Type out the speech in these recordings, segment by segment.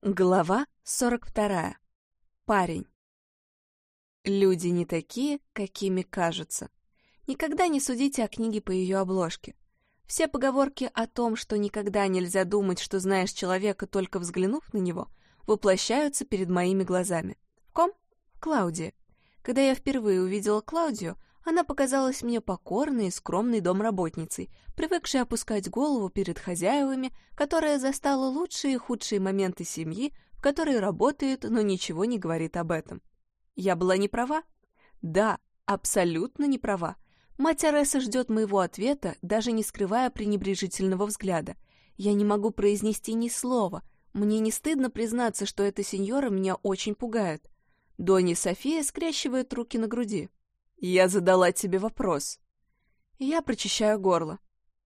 Глава 42. Парень. Люди не такие, какими кажутся. Никогда не судите о книге по ее обложке. Все поговорки о том, что никогда нельзя думать, что знаешь человека, только взглянув на него, воплощаются перед моими глазами. В ком? В Клаудии. Когда я впервые увидела Клаудию, она показалась мне покорной и скромной домработницей, привыкшей опускать голову перед хозяевами, которая застала лучшие и худшие моменты семьи, в которой работает, но ничего не говорит об этом. Я была не права? Да, абсолютно не права. Мать Ареса ждет моего ответа, даже не скрывая пренебрежительного взгляда. Я не могу произнести ни слова. Мне не стыдно признаться, что эта сеньора меня очень пугает. Донни София скрещивает руки на груди. «Я задала тебе вопрос». Я прочищаю горло.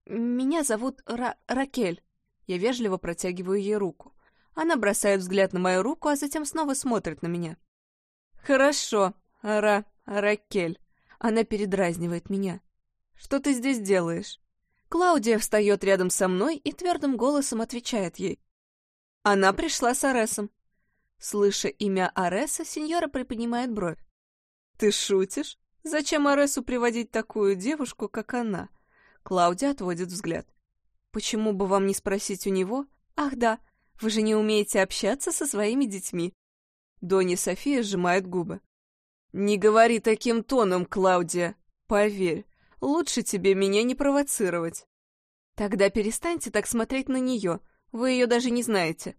«Меня зовут Ра Ракель». Я вежливо протягиваю ей руку. Она бросает взгляд на мою руку, а затем снова смотрит на меня. «Хорошо, Ра Ракель». Она передразнивает меня. «Что ты здесь делаешь?» Клаудия встает рядом со мной и твердым голосом отвечает ей. Она пришла с Аресом. Слыша имя Ареса, сеньора приподнимает бровь. «Ты шутишь? Зачем Аресу приводить такую девушку, как она? Клаудия отводит взгляд. Почему бы вам не спросить у него? Ах да, вы же не умеете общаться со своими детьми. Донни София сжимает губы. Не говори таким тоном, Клаудия. Поверь, лучше тебе меня не провоцировать. Тогда перестаньте так смотреть на нее. Вы ее даже не знаете.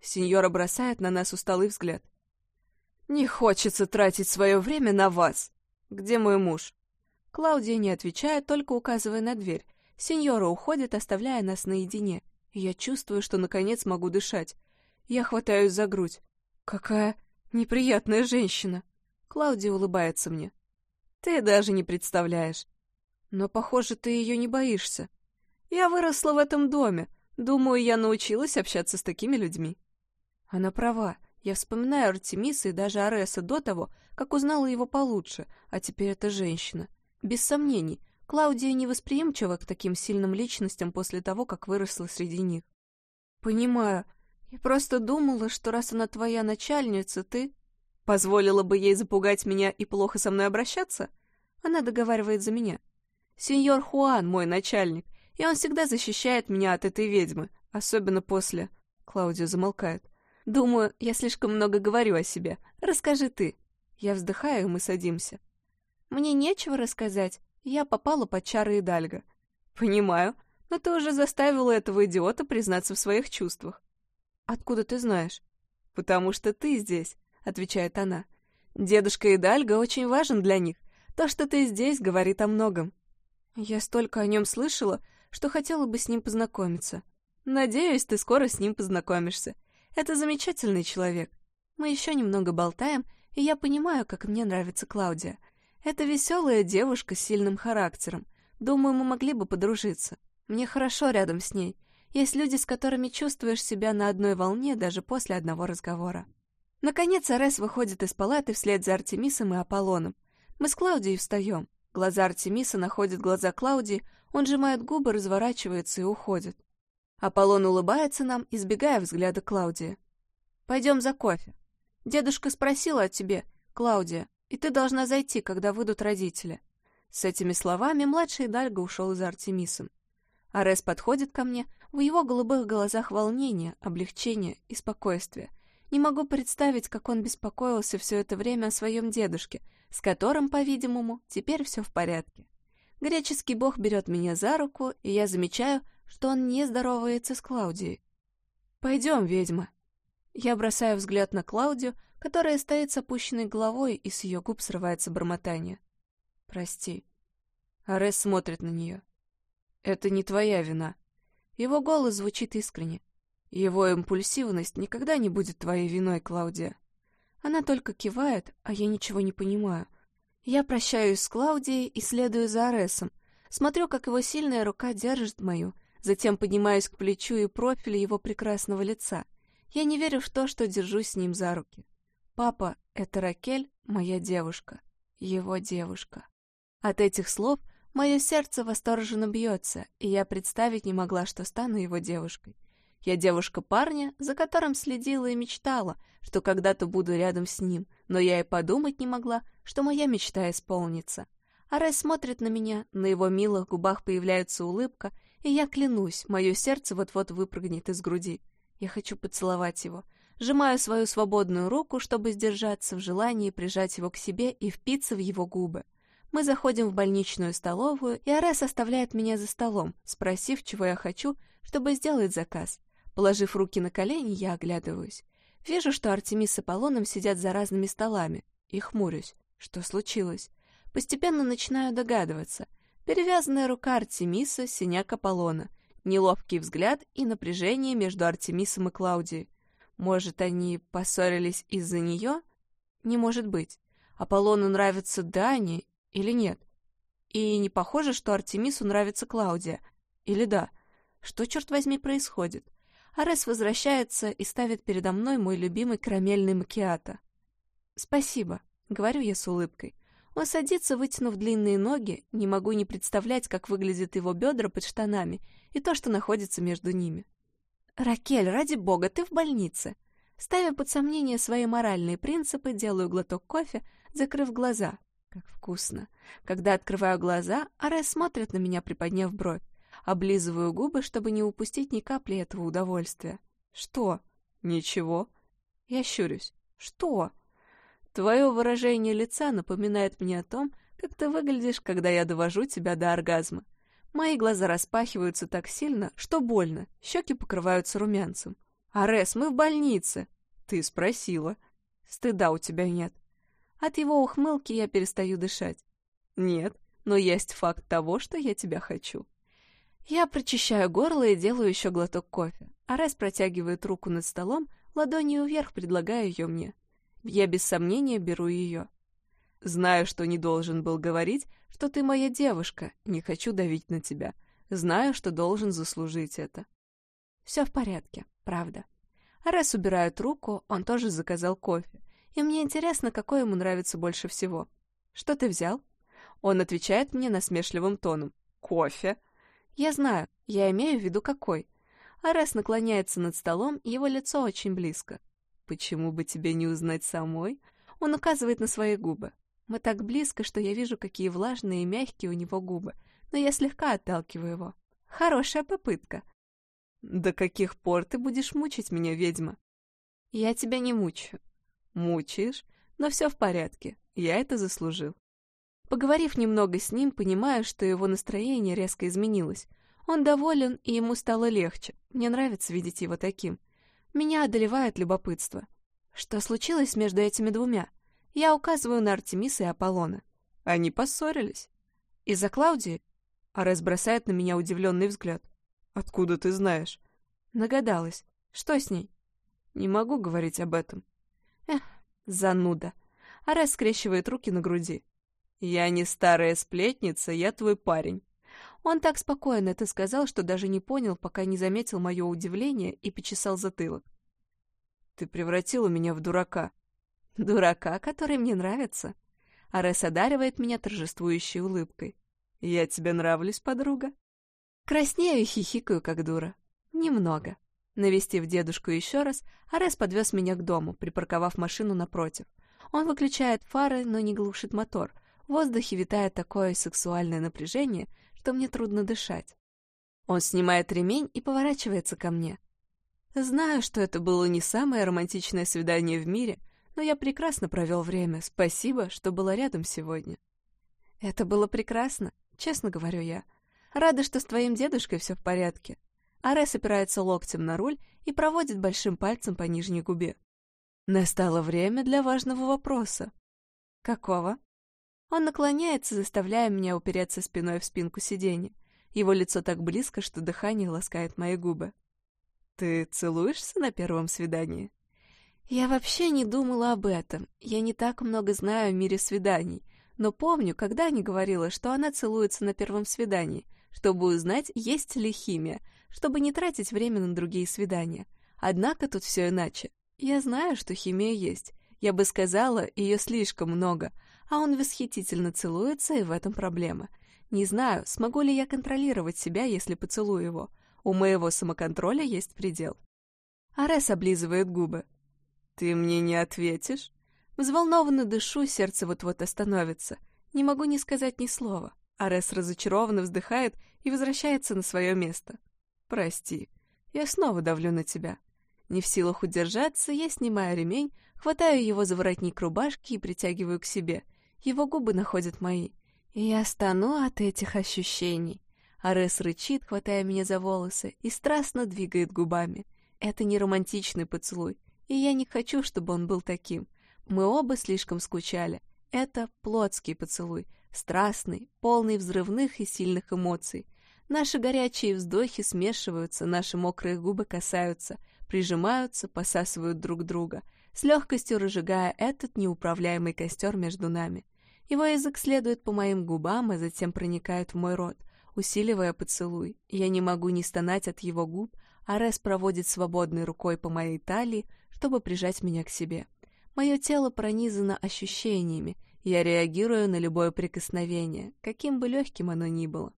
Сеньора бросает на нас усталый взгляд. Не хочется тратить свое время на вас. «Где мой муж?» Клаудия не отвечает, только указывая на дверь. Сеньора уходит, оставляя нас наедине. я чувствую, что наконец могу дышать. Я хватаюсь за грудь. «Какая неприятная женщина!» Клаудия улыбается мне. «Ты даже не представляешь. Но, похоже, ты ее не боишься. Я выросла в этом доме. Думаю, я научилась общаться с такими людьми». Она права. Я вспоминаю Артемиса и даже Ареса до того, как узнала его получше, а теперь это женщина. Без сомнений, Клаудия невосприимчива к таким сильным личностям после того, как выросла среди них. «Понимаю. Я просто думала, что раз она твоя начальница, ты...» «Позволила бы ей запугать меня и плохо со мной обращаться?» Она договаривает за меня. «Сеньор Хуан мой начальник, и он всегда защищает меня от этой ведьмы, особенно после...» Клаудия замолкает. Думаю, я слишком много говорю о себе. Расскажи ты. Я вздыхаю, и мы садимся. Мне нечего рассказать. Я попала под чары Идальга. Понимаю, но ты уже заставила этого идиота признаться в своих чувствах. Откуда ты знаешь? Потому что ты здесь, отвечает она. Дедушка Идальга очень важен для них. То, что ты здесь, говорит о многом. Я столько о нем слышала, что хотела бы с ним познакомиться. Надеюсь, ты скоро с ним познакомишься. Это замечательный человек. Мы еще немного болтаем, и я понимаю, как мне нравится Клаудия. Это веселая девушка с сильным характером. Думаю, мы могли бы подружиться. Мне хорошо рядом с ней. Есть люди, с которыми чувствуешь себя на одной волне даже после одного разговора. Наконец Арес выходит из палаты вслед за Артемисом и Аполлоном. Мы с Клаудией встаем. Глаза Артемиса находят глаза Клаудии, он сжимает губы, разворачивается и уходит. Аполлон улыбается нам, избегая взгляда Клаудии. «Пойдем за кофе. Дедушка спросил о тебе, Клаудия, и ты должна зайти, когда выйдут родители». С этими словами младший Дальго ушел за Артемисом. Арес подходит ко мне, в его голубых глазах волнение, облегчение и спокойствие. Не могу представить, как он беспокоился все это время о своем дедушке, с которым, по-видимому, теперь все в порядке. Греческий бог берет меня за руку, и я замечаю, что он не здоровается с Клаудией. «Пойдем, ведьма». Я бросаю взгляд на Клаудию, которая стоит с опущенной головой, и с ее губ срывается бормотание. «Прости». Арес смотрит на нее. «Это не твоя вина». Его голос звучит искренне. Его импульсивность никогда не будет твоей виной, Клаудия. Она только кивает, а я ничего не понимаю. Я прощаюсь с Клаудией и следую за Аресом. Смотрю, как его сильная рука держит мою, Затем поднимаюсь к плечу и профилю его прекрасного лица. Я не верю в то, что держусь с ним за руки. Папа — это Ракель, моя девушка. Его девушка. От этих слов мое сердце восторженно бьется, и я представить не могла, что стану его девушкой. Я девушка парня, за которым следила и мечтала, что когда-то буду рядом с ним, но я и подумать не могла, что моя мечта исполнится. Арес смотрит на меня, на его милых губах появляется улыбка, и я клянусь, мое сердце вот-вот выпрыгнет из груди. Я хочу поцеловать его. Сжимаю свою свободную руку, чтобы сдержаться в желании прижать его к себе и впиться в его губы. Мы заходим в больничную столовую, и Арес оставляет меня за столом, спросив, чего я хочу, чтобы сделать заказ. Положив руки на колени, я оглядываюсь. Вижу, что Артемис с Аполлоном сидят за разными столами, и хмурюсь. Что случилось? Постепенно начинаю догадываться. Перевязанная рука Артемиса, синяк Аполлона, неловкий взгляд и напряжение между Артемисом и Клаудией. Может, они поссорились из-за нее? Не может быть. Аполлону нравится Дани или нет? И не похоже, что Артемису нравится Клаудия. Или да? Что, черт возьми, происходит? Арес возвращается и ставит передо мной мой любимый карамельный макиато. «Спасибо», — говорю я с улыбкой. Он садится, вытянув длинные ноги, не могу не представлять, как выглядят его бедра под штанами и то, что находится между ними. «Ракель, ради бога, ты в больнице!» Ставя под сомнение свои моральные принципы, делаю глоток кофе, закрыв глаза. Как вкусно. Когда открываю глаза, Арес смотрит на меня, приподняв бровь. Облизываю губы, чтобы не упустить ни капли этого удовольствия. Что? Ничего. Я щурюсь. Что? Твое выражение лица напоминает мне о том, как ты выглядишь, когда я довожу тебя до оргазма. Мои глаза распахиваются так сильно, что больно, щеки покрываются румянцем. «Арес, мы в больнице!» «Ты спросила». «Стыда у тебя нет». От его ухмылки я перестаю дышать. «Нет, но есть факт того, что я тебя хочу». Я прочищаю горло и делаю еще глоток кофе. Арес протягивает руку над столом, ладонью вверх предлагая ее мне. Я без сомнения беру ее. Знаю, что не должен был говорить, что ты моя девушка, не хочу давить на тебя. Знаю, что должен заслужить это. Все в порядке, правда. Арес убирает руку, он тоже заказал кофе. И мне интересно, какой ему нравится больше всего. Что ты взял? Он отвечает мне насмешливым тоном. Кофе. Я знаю, я имею в виду какой. Арес наклоняется над столом, его лицо очень близко. Почему бы тебе не узнать самой? Он указывает на свои губы. Мы так близко, что я вижу, какие влажные и мягкие у него губы, но я слегка отталкиваю его. Хорошая попытка. До каких пор ты будешь мучить меня, ведьма? Я тебя не мучаю. Мучаешь? Но все в порядке. Я это заслужил. Поговорив немного с ним, понимаю, что его настроение резко изменилось. Он доволен, и ему стало легче. Мне нравится видеть его таким. Меня одолевает любопытство. Что случилось между этими двумя? Я указываю на Артемиса и Аполлона. Они поссорились. Из-за Клаудии? Арес бросает на меня удивленный взгляд. Откуда ты знаешь? Нагадалась. Что с ней? Не могу говорить об этом. Эх, зануда. Арес скрещивает руки на груди. «Я не старая сплетница, я твой парень». Он так спокойно это сказал, что даже не понял, пока не заметил мое удивление и почесал затылок. «Ты превратила меня в дурака». «Дурака, который мне нравится». Арес одаривает меня торжествующей улыбкой. «Я тебе нравлюсь, подруга?» Краснею и хихикаю, как дура. Немного. Навестив дедушку еще раз, Арес подвез меня к дому, припарковав машину напротив. Он выключает фары, но не глушит мотор — в воздухе витает такое сексуальное напряжение, что мне трудно дышать. Он снимает ремень и поворачивается ко мне. Знаю, что это было не самое романтичное свидание в мире, но я прекрасно провел время. Спасибо, что была рядом сегодня. Это было прекрасно, честно говорю я. Рада, что с твоим дедушкой все в порядке. Арес опирается локтем на руль и проводит большим пальцем по нижней губе. Настало время для важного вопроса. Какого? Он наклоняется, заставляя меня упереться спиной в спинку сиденья. Его лицо так близко, что дыхание ласкает мои губы. «Ты целуешься на первом свидании?» Я вообще не думала об этом. Я не так много знаю о мире свиданий. Но помню, когда Аня говорила, что она целуется на первом свидании, чтобы узнать, есть ли химия, чтобы не тратить время на другие свидания. Однако тут все иначе. Я знаю, что химия есть. Я бы сказала, ее слишком много — а он восхитительно целуется, и в этом проблема. Не знаю, смогу ли я контролировать себя, если поцелую его. У моего самоконтроля есть предел. Арес облизывает губы. «Ты мне не ответишь?» Взволнованно дышу, сердце вот-вот остановится. Не могу не сказать ни слова. Арес разочарованно вздыхает и возвращается на свое место. «Прости, я снова давлю на тебя». Не в силах удержаться, я снимаю ремень, хватаю его за воротник рубашки и притягиваю к себе. Его губы находят мои. И я стану от этих ощущений. Арес рычит, хватая меня за волосы, и страстно двигает губами. Это не романтичный поцелуй, и я не хочу, чтобы он был таким. Мы оба слишком скучали. Это плотский поцелуй, страстный, полный взрывных и сильных эмоций. Наши горячие вздохи смешиваются, наши мокрые губы касаются, прижимаются, посасывают друг друга, с легкостью разжигая этот неуправляемый костер между нами. Его язык следует по моим губам, а затем проникает в мой рот, усиливая поцелуй. Я не могу не стонать от его губ, а Рес проводит свободной рукой по моей талии, чтобы прижать меня к себе. Мое тело пронизано ощущениями, я реагирую на любое прикосновение, каким бы легким оно ни было.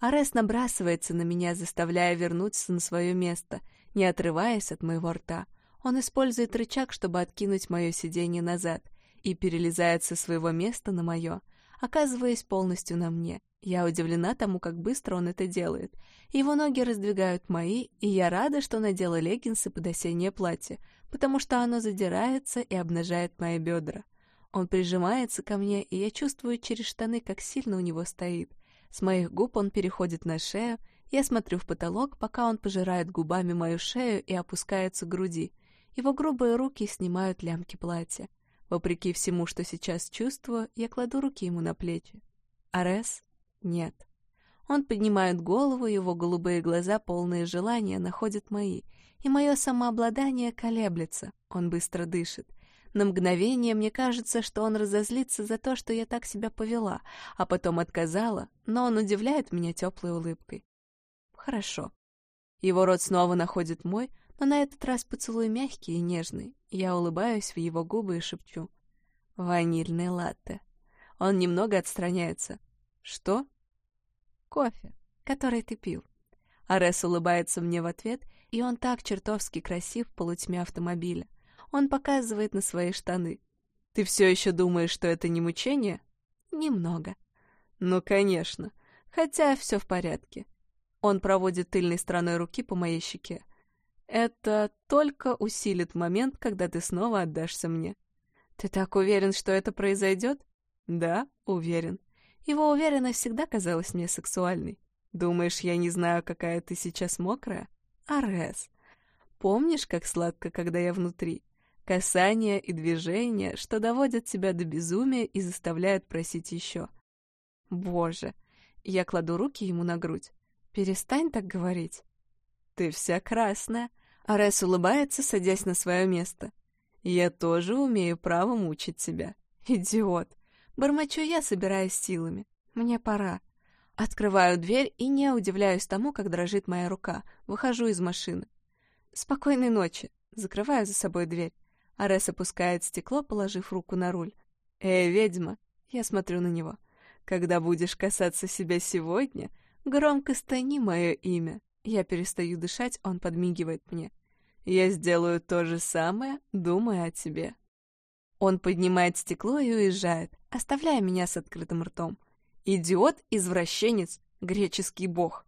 Арес набрасывается на меня, заставляя вернуться на свое место, не отрываясь от моего рта. Он использует рычаг, чтобы откинуть мое сиденье назад, и перелезает со своего места на мое, оказываясь полностью на мне. Я удивлена тому, как быстро он это делает. Его ноги раздвигают мои, и я рада, что надела леггинсы под осеннее платье, потому что оно задирается и обнажает мои бедра. Он прижимается ко мне, и я чувствую через штаны, как сильно у него стоит. С моих губ он переходит на шею, я смотрю в потолок, пока он пожирает губами мою шею и опускается к груди. Его грубые руки снимают лямки платья. Вопреки всему, что сейчас чувствую, я кладу руки ему на плечи. Арес? Нет. Он поднимает голову, его голубые глаза, полные желания, находят мои, и мое самообладание колеблется. Он быстро дышит. На мгновение мне кажется, что он разозлится за то, что я так себя повела, а потом отказала, но он удивляет меня теплой улыбкой. Хорошо. Его рот снова находит мой, но на этот раз поцелуй мягкий и нежный. Я улыбаюсь в его губы и шепчу. «Ванильный латте». Он немного отстраняется. «Что?» «Кофе, который ты пил». Арес улыбается мне в ответ, и он так чертовски красив в полутьме автомобиля. Он показывает на свои штаны. «Ты все еще думаешь, что это не мучение?» «Немного». «Ну, конечно. Хотя все в порядке. Он проводит тыльной стороной руки по моей щеке. Это только усилит момент, когда ты снова отдашься мне. Ты так уверен, что это произойдет? Да, уверен. Его уверенность всегда казалась мне сексуальной. Думаешь, я не знаю, какая ты сейчас мокрая? Арес. Помнишь, как сладко, когда я внутри? Касания и движения, что доводят тебя до безумия и заставляют просить еще. Боже. Я кладу руки ему на грудь. «Перестань так говорить». «Ты вся красная», — Арес улыбается, садясь на свое место. «Я тоже умею право мучить тебя. Идиот!» Бормочу я, собираясь силами. «Мне пора». Открываю дверь и не удивляюсь тому, как дрожит моя рука. Выхожу из машины. «Спокойной ночи». Закрываю за собой дверь. Арес опускает стекло, положив руку на руль. «Эй, ведьма!» Я смотрю на него. «Когда будешь касаться себя сегодня, Громко стани мое имя. Я перестаю дышать, он подмигивает мне. Я сделаю то же самое, думая о тебе. Он поднимает стекло и уезжает, оставляя меня с открытым ртом. Идиот, извращенец, греческий бог.